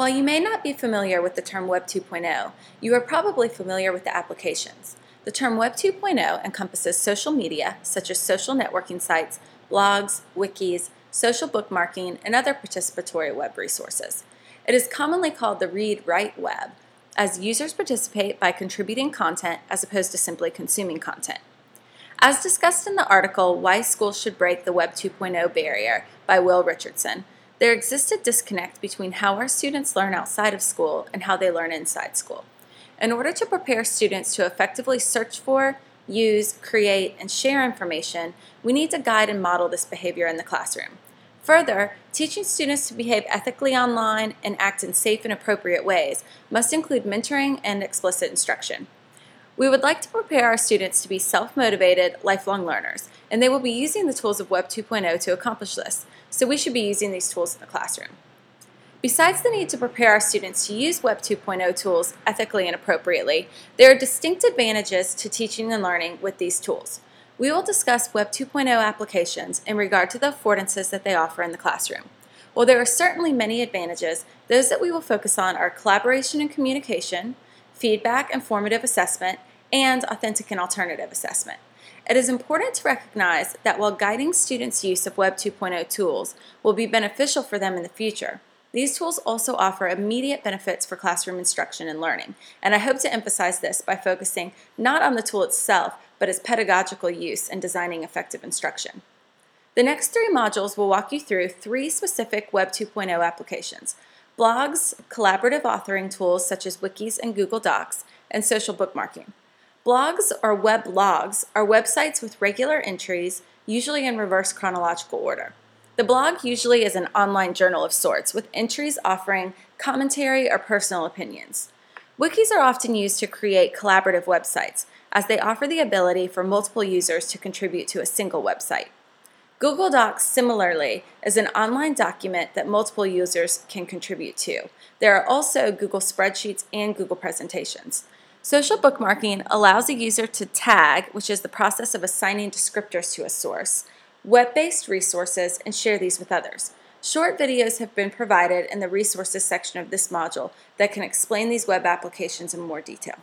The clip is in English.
While you may not be familiar with the term Web 2.0, you are probably familiar with the applications. The term Web 2.0 encompasses social media, such as social networking sites, blogs, wikis, social bookmarking, and other participatory web resources. It is commonly called the read write web, as users participate by contributing content as opposed to simply consuming content. As discussed in the article Why Schools Should Break the Web 2.0 Barrier by Will Richardson, there exists a disconnect between how our students learn outside of school and how they learn inside school. In order to prepare students to effectively search for, use, create, and share information, we need to guide and model this behavior in the classroom. Further, teaching students to behave ethically online and act in safe and appropriate ways must include mentoring and explicit instruction. We would like to prepare our students to be self-motivated, lifelong learners, and they will be using the tools of Web 2.0 to accomplish this, so we should be using these tools in the classroom. Besides the need to prepare our students to use Web 2.0 tools ethically and appropriately, there are distinct advantages to teaching and learning with these tools. We will discuss Web 2.0 applications in regard to the affordances that they offer in the classroom. While there are certainly many advantages, those that we will focus on are collaboration and communication, feedback and formative assessment, and authentic and alternative assessment. It is important to recognize that while guiding students' use of Web 2.0 tools will be beneficial for them in the future, these tools also offer immediate benefits for classroom instruction and learning, and I hope to emphasize this by focusing not on the tool itself, but its pedagogical use in designing effective instruction. The next three modules will walk you through three specific Web 2.0 applications blogs, collaborative authoring tools such as wikis and Google Docs, and social bookmarking. Blogs or web logs are websites with regular entries, usually in reverse chronological order. The blog usually is an online journal of sorts, with entries offering commentary or personal opinions. Wikis are often used to create collaborative websites, as they offer the ability for multiple users to contribute to a single website. Google Docs, similarly, is an online document that multiple users can contribute to. There are also Google Spreadsheets and Google Presentations. Social bookmarking allows a user to tag, which is the process of assigning descriptors to a source, web-based resources, and share these with others. Short videos have been provided in the resources section of this module that can explain these web applications in more detail.